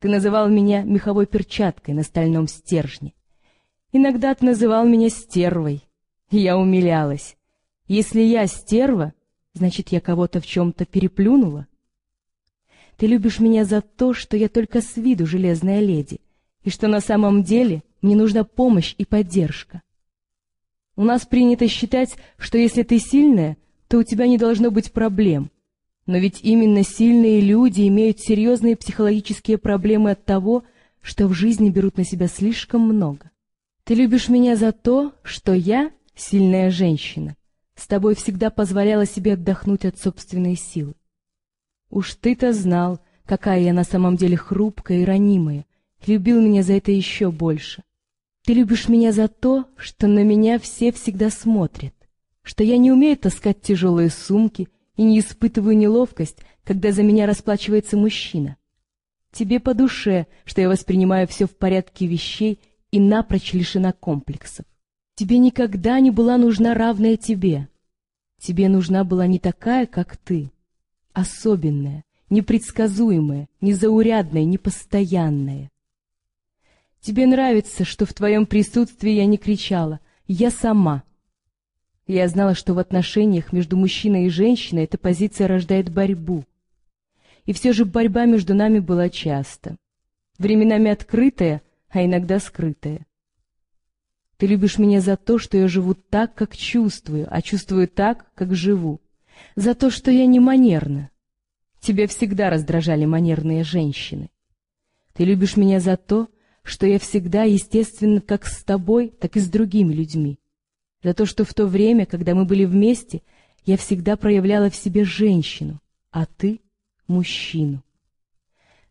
Ты называл меня меховой перчаткой на стальном стержне. Иногда ты называл меня стервой. Я умилялась. Если я стерва, значит, я кого-то в чем-то переплюнула. Ты любишь меня за то, что я только с виду железная леди, и что на самом деле мне нужна помощь и поддержка. У нас принято считать, что если ты сильная, то у тебя не должно быть проблем. Но ведь именно сильные люди имеют серьезные психологические проблемы от того, что в жизни берут на себя слишком много. Ты любишь меня за то, что я, сильная женщина, с тобой всегда позволяла себе отдохнуть от собственной силы. Уж ты-то знал, какая я на самом деле хрупкая и ранимая, любил меня за это еще больше. Ты любишь меня за то, что на меня все всегда смотрят, что я не умею таскать тяжелые сумки и не испытываю неловкость, когда за меня расплачивается мужчина. Тебе по душе, что я воспринимаю все в порядке вещей и напрочь лишена комплексов. Тебе никогда не была нужна равная тебе. Тебе нужна была не такая, как ты, особенная, непредсказуемая, незаурядная, непостоянная. Тебе нравится, что в твоем присутствии я не кричала «я сама». Я знала, что в отношениях между мужчиной и женщиной эта позиция рождает борьбу. И все же борьба между нами была часто. Временами открытая, а иногда скрытая. Ты любишь меня за то, что я живу так, как чувствую, а чувствую так, как живу. За то, что я не манерна. Тебя всегда раздражали манерные женщины. Ты любишь меня за то, что я всегда, естественно, как с тобой, так и с другими людьми. За то, что в то время, когда мы были вместе, я всегда проявляла в себе женщину, а ты — мужчину.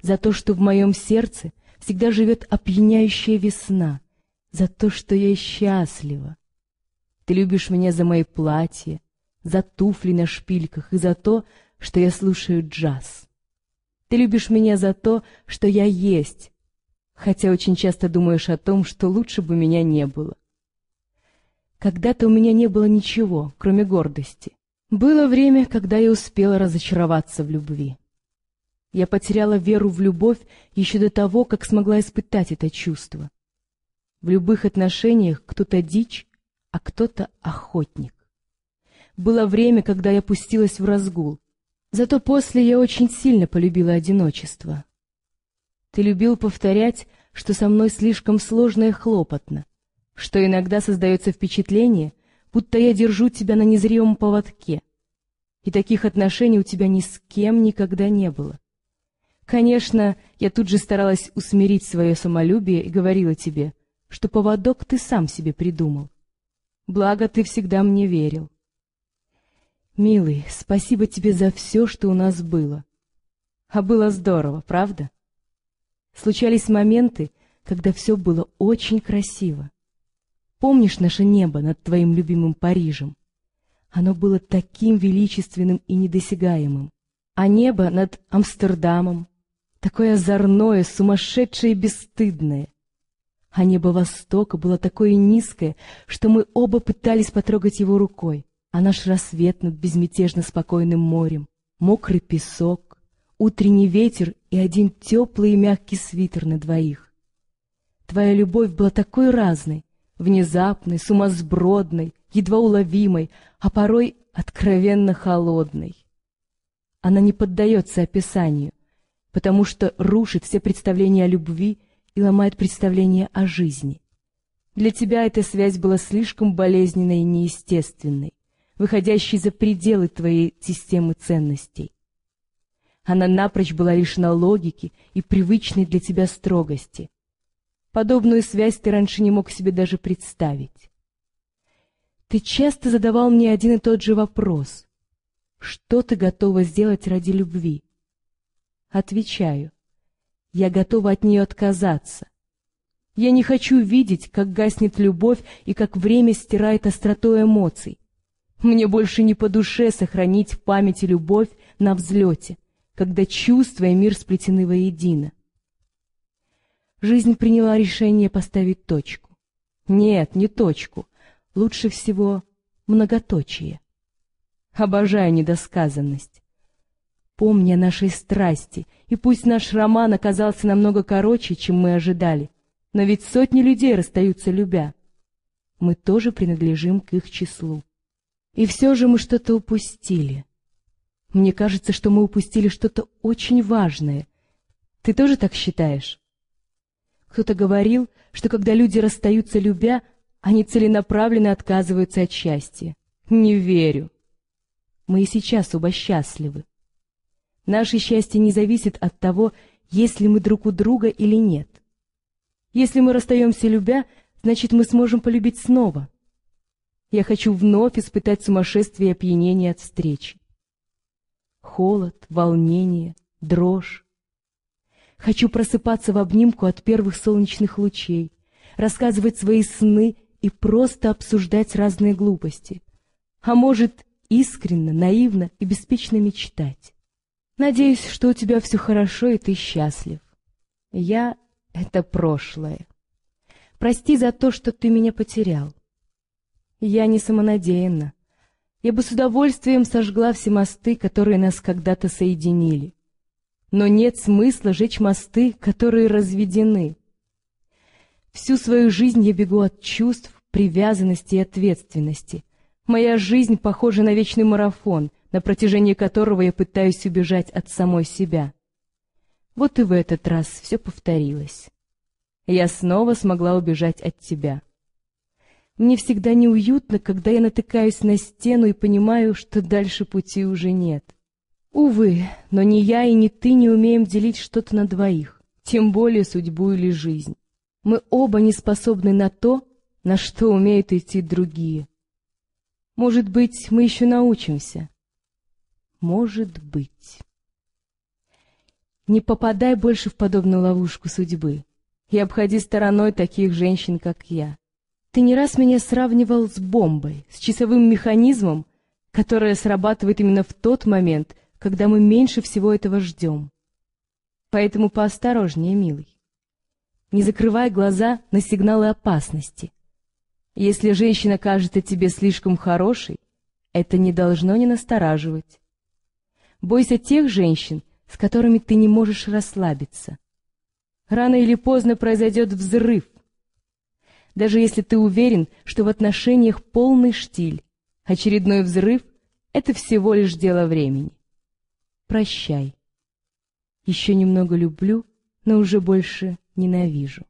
За то, что в моем сердце всегда живет опьяняющая весна, за то, что я счастлива. Ты любишь меня за мои платья, за туфли на шпильках и за то, что я слушаю джаз. Ты любишь меня за то, что я есть, хотя очень часто думаешь о том, что лучше бы меня не было. Когда-то у меня не было ничего, кроме гордости. Было время, когда я успела разочароваться в любви. Я потеряла веру в любовь еще до того, как смогла испытать это чувство. В любых отношениях кто-то дичь, а кто-то охотник. Было время, когда я пустилась в разгул. Зато после я очень сильно полюбила одиночество. Ты любил повторять, что со мной слишком сложно и хлопотно, что иногда создается впечатление, будто я держу тебя на незримом поводке, и таких отношений у тебя ни с кем никогда не было. Конечно, я тут же старалась усмирить свое самолюбие и говорила тебе, что поводок ты сам себе придумал. Благо, ты всегда мне верил. Милый, спасибо тебе за все, что у нас было. А было здорово, правда? Случались моменты, когда все было очень красиво. Помнишь наше небо над твоим любимым Парижем? Оно было таким величественным и недосягаемым. А небо над Амстердамом, такое озорное, сумасшедшее и бесстыдное. А небо Востока было такое низкое, что мы оба пытались потрогать его рукой, а наш рассвет над безмятежно спокойным морем, мокрый песок, утренний ветер и один теплый и мягкий свитер на двоих. Твоя любовь была такой разной, внезапной, сумасбродной, едва уловимой, а порой откровенно холодной. Она не поддается описанию, потому что рушит все представления о любви и ломает представления о жизни. Для тебя эта связь была слишком болезненной и неестественной, выходящей за пределы твоей системы ценностей. Она напрочь была лишена логики и привычной для тебя строгости. Подобную связь ты раньше не мог себе даже представить. Ты часто задавал мне один и тот же вопрос. Что ты готова сделать ради любви? Отвечаю. Я готова от нее отказаться. Я не хочу видеть, как гаснет любовь и как время стирает остроту эмоций. Мне больше не по душе сохранить в памяти любовь на взлете — когда чувства и мир сплетены воедино. Жизнь приняла решение поставить точку. Нет, не точку. Лучше всего многоточие. Обожаю недосказанность. Помни о нашей страсти, и пусть наш роман оказался намного короче, чем мы ожидали, но ведь сотни людей расстаются любя. Мы тоже принадлежим к их числу. И все же мы что-то упустили. Мне кажется, что мы упустили что-то очень важное. Ты тоже так считаешь? Кто-то говорил, что когда люди расстаются любя, они целенаправленно отказываются от счастья. Не верю. Мы и сейчас оба счастливы. Наше счастье не зависит от того, есть ли мы друг у друга или нет. Если мы расстаемся любя, значит, мы сможем полюбить снова. Я хочу вновь испытать сумасшествие и опьянение от встречи. Холод, волнение, дрожь. Хочу просыпаться в обнимку от первых солнечных лучей, рассказывать свои сны и просто обсуждать разные глупости. А может, искренно, наивно и беспечно мечтать. Надеюсь, что у тебя все хорошо и ты счастлив. Я — это прошлое. Прости за то, что ты меня потерял. Я не самонадеянна. Я бы с удовольствием сожгла все мосты, которые нас когда-то соединили. Но нет смысла жечь мосты, которые разведены. Всю свою жизнь я бегу от чувств, привязанности и ответственности. Моя жизнь похожа на вечный марафон, на протяжении которого я пытаюсь убежать от самой себя. Вот и в этот раз все повторилось. Я снова смогла убежать от тебя. Мне всегда неуютно, когда я натыкаюсь на стену и понимаю, что дальше пути уже нет. Увы, но ни я и ни ты не умеем делить что-то на двоих, тем более судьбу или жизнь. Мы оба не способны на то, на что умеют идти другие. Может быть, мы еще научимся. Может быть. Не попадай больше в подобную ловушку судьбы и обходи стороной таких женщин, как я. Ты не раз меня сравнивал с бомбой, с часовым механизмом, которая срабатывает именно в тот момент, когда мы меньше всего этого ждем. Поэтому поосторожнее, милый. Не закрывай глаза на сигналы опасности. Если женщина кажется тебе слишком хорошей, это не должно не настораживать. Бойся тех женщин, с которыми ты не можешь расслабиться. Рано или поздно произойдет взрыв, даже если ты уверен, что в отношениях полный штиль. Очередной взрыв — это всего лишь дело времени. Прощай. Еще немного люблю, но уже больше ненавижу.